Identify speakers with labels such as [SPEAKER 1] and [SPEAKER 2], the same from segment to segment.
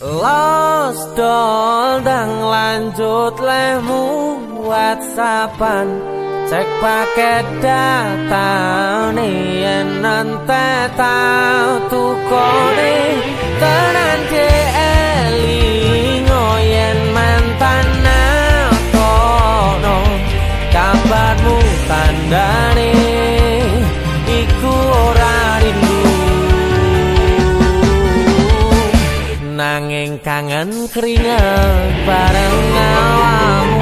[SPEAKER 1] Los dol lanjut lemu whatsappan Cek paket data nih nanti tau tukone. Tenan nanging kangen keringet bareng awamu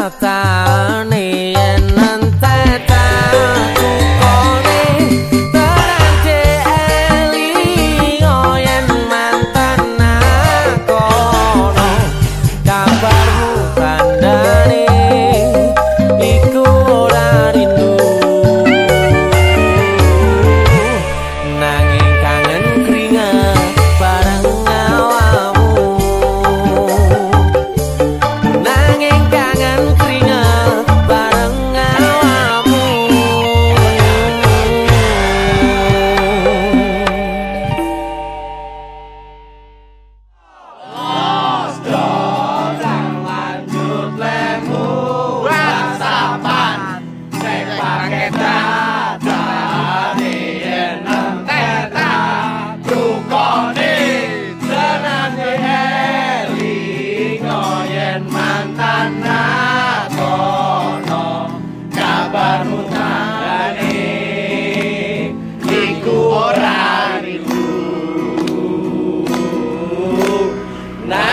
[SPEAKER 1] data nih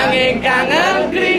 [SPEAKER 1] kangen kangen kri